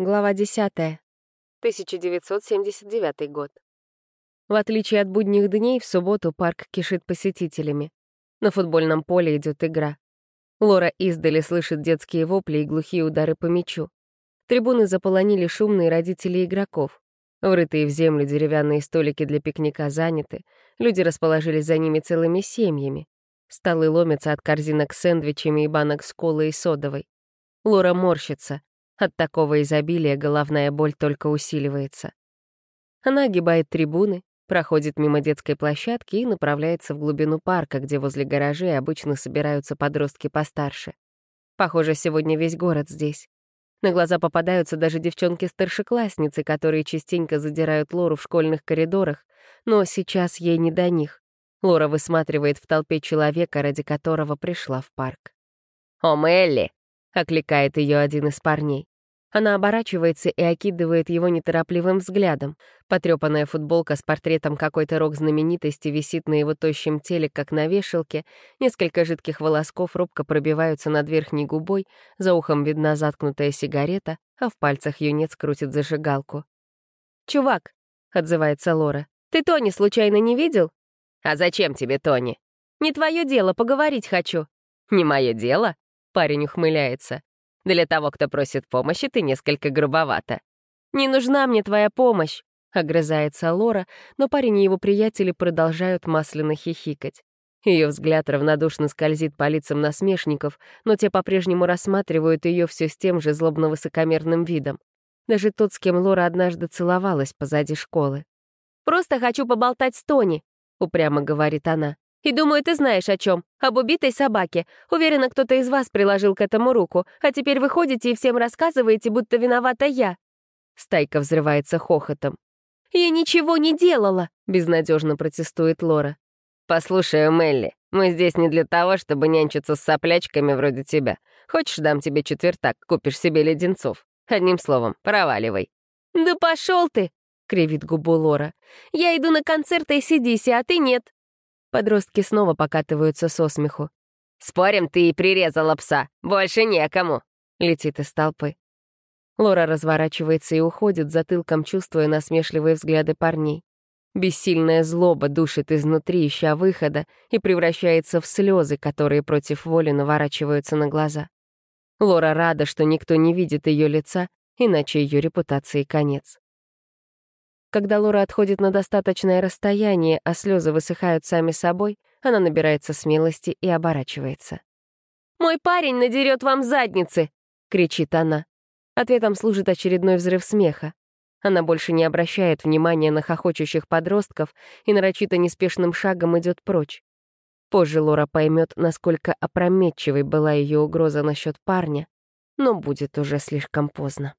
Глава 10. 1979 год. В отличие от будних дней, в субботу парк кишит посетителями. На футбольном поле идет игра. Лора издали слышит детские вопли и глухие удары по мячу. Трибуны заполонили шумные родители игроков. Врытые в землю деревянные столики для пикника заняты, люди расположились за ними целыми семьями. Столы ломятся от корзинок с сэндвичами и банок с колой и содовой. Лора морщится. От такого изобилия головная боль только усиливается. Она огибает трибуны, проходит мимо детской площадки и направляется в глубину парка, где возле гаражей обычно собираются подростки постарше. Похоже, сегодня весь город здесь. На глаза попадаются даже девчонки-старшеклассницы, которые частенько задирают Лору в школьных коридорах, но сейчас ей не до них. Лора высматривает в толпе человека, ради которого пришла в парк. «О, Мелли!» — окликает ее один из парней. Она оборачивается и окидывает его неторопливым взглядом. Потрепанная футболка с портретом какой-то рок-знаменитости висит на его тощем теле, как на вешалке. Несколько жидких волосков робко пробиваются над верхней губой, за ухом видна заткнутая сигарета, а в пальцах юнец крутит зажигалку. «Чувак», — отзывается Лора, — «ты Тони случайно не видел?» «А зачем тебе Тони?» «Не твое дело, поговорить хочу». «Не мое дело?» — парень ухмыляется. Для того, кто просит помощи, ты несколько грубовато. «Не нужна мне твоя помощь», — огрызается Лора, но парень и его приятели продолжают масляно хихикать. Ее взгляд равнодушно скользит по лицам насмешников, но те по-прежнему рассматривают ее все с тем же злобно-высокомерным видом. Даже тот, с кем Лора однажды целовалась позади школы. «Просто хочу поболтать с Тони», — упрямо говорит она. И думаю, ты знаешь о чем. Об убитой собаке. Уверена, кто-то из вас приложил к этому руку, а теперь вы ходите и всем рассказываете, будто виновата я». Стайка взрывается хохотом. «Я ничего не делала», — безнадежно протестует Лора. «Послушай, Мелли, мы здесь не для того, чтобы нянчиться с соплячками вроде тебя. Хочешь, дам тебе четвертак, купишь себе леденцов. Одним словом, проваливай». «Да пошел ты!» — кривит губу Лора. «Я иду на концерт ACDC, а ты нет. Подростки снова покатываются со смеху. «Спорим, ты и прирезала пса. Больше некому!» — летит из толпы. Лора разворачивается и уходит, затылком чувствуя насмешливые взгляды парней. Бессильная злоба душит изнутри, ища выхода, и превращается в слезы, которые против воли наворачиваются на глаза. Лора рада, что никто не видит ее лица, иначе ее репутации конец. Когда Лора отходит на достаточное расстояние, а слезы высыхают сами собой, она набирается смелости и оборачивается. «Мой парень надерет вам задницы!» — кричит она. Ответом служит очередной взрыв смеха. Она больше не обращает внимания на хохочущих подростков и нарочито неспешным шагом идет прочь. Позже Лора поймет, насколько опрометчивой была ее угроза насчет парня, но будет уже слишком поздно.